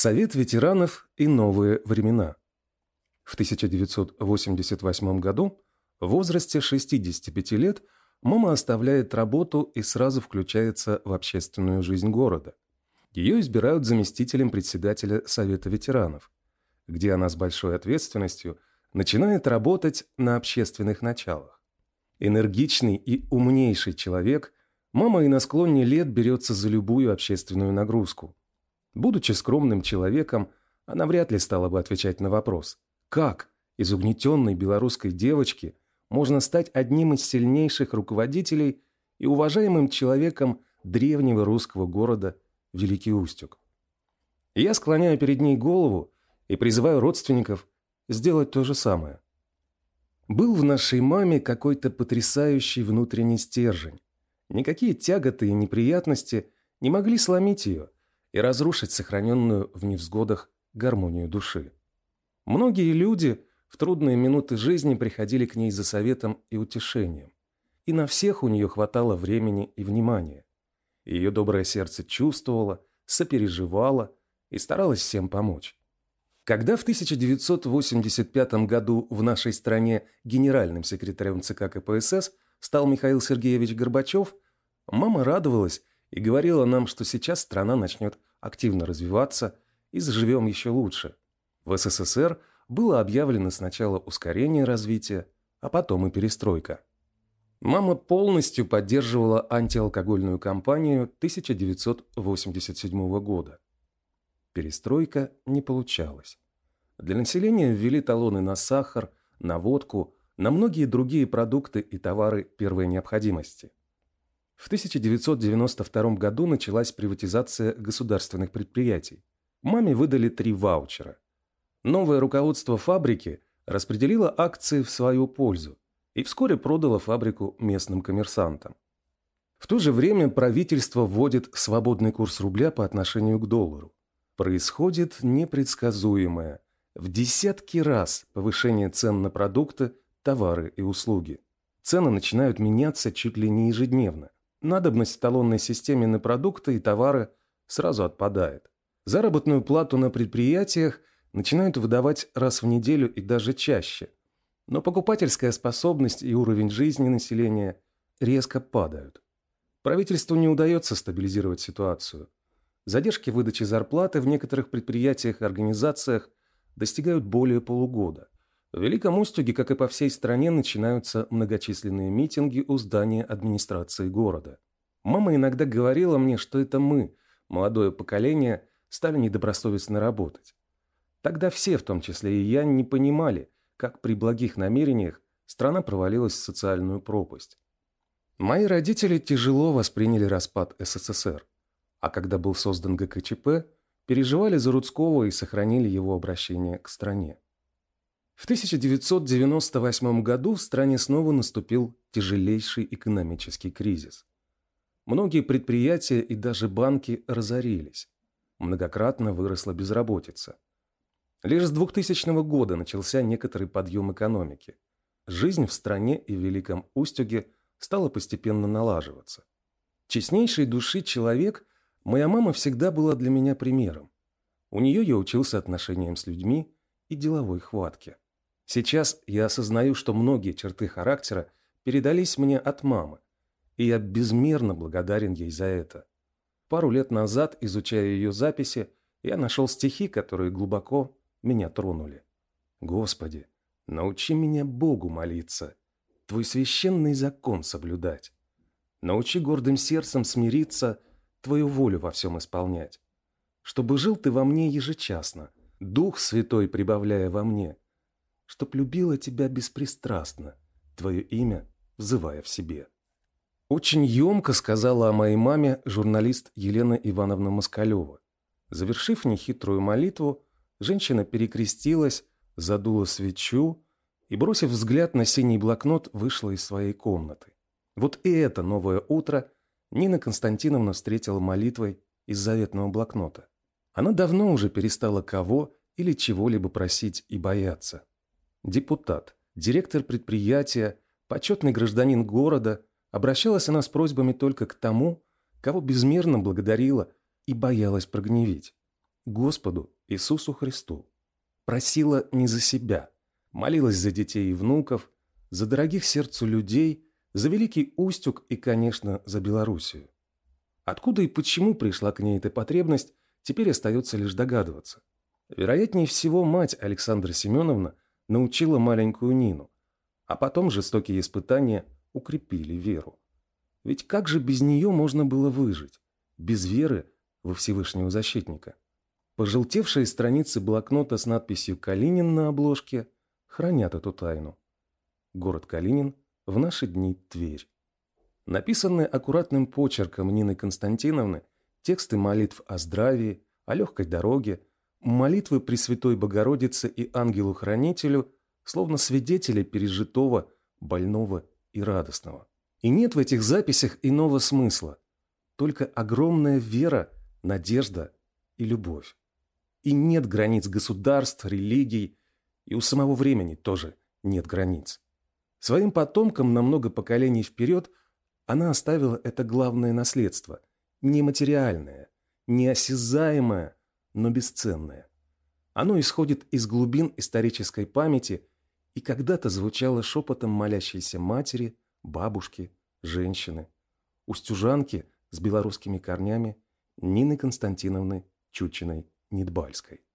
Совет ветеранов и новые времена. В 1988 году в возрасте 65 лет мама оставляет работу и сразу включается в общественную жизнь города. Ее избирают заместителем председателя Совета ветеранов, где она с большой ответственностью начинает работать на общественных началах. Энергичный и умнейший человек, мама и на склоне лет берется за любую общественную нагрузку. Будучи скромным человеком, она вряд ли стала бы отвечать на вопрос, как из угнетенной белорусской девочки можно стать одним из сильнейших руководителей и уважаемым человеком древнего русского города Великий Устюг. я склоняю перед ней голову и призываю родственников сделать то же самое. Был в нашей маме какой-то потрясающий внутренний стержень. Никакие тяготы и неприятности не могли сломить ее и разрушить сохраненную в невзгодах гармонию души. Многие люди в трудные минуты жизни приходили к ней за советом и утешением. И на всех у нее хватало времени и внимания. Ее доброе сердце чувствовало, сопереживало и старалось всем помочь. Когда в 1985 году в нашей стране генеральным секретарем ЦК КПСС стал Михаил Сергеевич Горбачев, мама радовалась и говорила нам, что сейчас страна начнет активно развиваться и заживем еще лучше. В СССР было объявлено сначала ускорение развития, а потом и перестройка. Мама полностью поддерживала антиалкогольную кампанию 1987 года. Перестройка не получалась. Для населения ввели талоны на сахар, на водку, на многие другие продукты и товары первой необходимости. В 1992 году началась приватизация государственных предприятий. Маме выдали три ваучера. Новое руководство фабрики распределило акции в свою пользу и вскоре продало фабрику местным коммерсантам. В то же время правительство вводит свободный курс рубля по отношению к доллару. Происходит непредсказуемое, в десятки раз повышение цен на продукты, товары и услуги. Цены начинают меняться чуть ли не ежедневно. Надобность в талонной системе на продукты и товары сразу отпадает. Заработную плату на предприятиях начинают выдавать раз в неделю и даже чаще. Но покупательская способность и уровень жизни населения резко падают. Правительству не удается стабилизировать ситуацию. Задержки выдачи зарплаты в некоторых предприятиях и организациях достигают более полугода. В Великом Устюге, как и по всей стране, начинаются многочисленные митинги у здания администрации города. Мама иногда говорила мне, что это мы, молодое поколение, стали недобросовестно работать. Тогда все, в том числе и я, не понимали, как при благих намерениях страна провалилась в социальную пропасть. Мои родители тяжело восприняли распад СССР, а когда был создан ГКЧП, переживали за Рудского и сохранили его обращение к стране. В 1998 году в стране снова наступил тяжелейший экономический кризис. Многие предприятия и даже банки разорились. Многократно выросла безработица. Лишь с 2000 года начался некоторый подъем экономики. Жизнь в стране и в Великом Устюге стала постепенно налаживаться. Честнейшей души человек моя мама всегда была для меня примером. У нее я учился отношениям с людьми и деловой хватке. Сейчас я осознаю, что многие черты характера передались мне от мамы, и я безмерно благодарен ей за это. Пару лет назад, изучая ее записи, я нашел стихи, которые глубоко меня тронули. «Господи, научи меня Богу молиться, Твой священный закон соблюдать. Научи гордым сердцем смириться, Твою волю во всем исполнять. Чтобы жил Ты во мне ежечасно, Дух Святой прибавляя во мне – чтоб любила тебя беспристрастно, твое имя взывая в себе. Очень емко сказала о моей маме журналист Елена Ивановна Москалева. Завершив нехитрую молитву, женщина перекрестилась, задула свечу и, бросив взгляд на синий блокнот, вышла из своей комнаты. Вот и это новое утро Нина Константиновна встретила молитвой из заветного блокнота. Она давно уже перестала кого или чего-либо просить и бояться депутат, директор предприятия, почетный гражданин города, обращалась она с просьбами только к тому, кого безмерно благодарила и боялась прогневить. Господу Иисусу Христу. Просила не за себя, молилась за детей и внуков, за дорогих сердцу людей, за Великий Устюг и, конечно, за Белоруссию. Откуда и почему пришла к ней эта потребность, теперь остается лишь догадываться. Вероятнее всего, мать Александра Семеновна научила маленькую Нину, а потом жестокие испытания укрепили веру. Ведь как же без нее можно было выжить? Без веры во Всевышнего Защитника. Пожелтевшие страницы блокнота с надписью «Калинин» на обложке хранят эту тайну. Город Калинин, в наши дни Тверь. Написанные аккуратным почерком Нины Константиновны тексты молитв о здравии, о легкой дороге, молитвы Пресвятой Богородице и Ангелу-Хранителю, словно свидетели пережитого, больного и радостного. И нет в этих записях иного смысла, только огромная вера, надежда и любовь. И нет границ государств, религий, и у самого времени тоже нет границ. Своим потомкам на много поколений вперед она оставила это главное наследство, нематериальное, неосязаемое, но бесценное. Оно исходит из глубин исторической памяти и когда-то звучало шепотом молящейся матери, бабушки, женщины, устюжанки с белорусскими корнями Нины Константиновны Чучиной-Недбальской.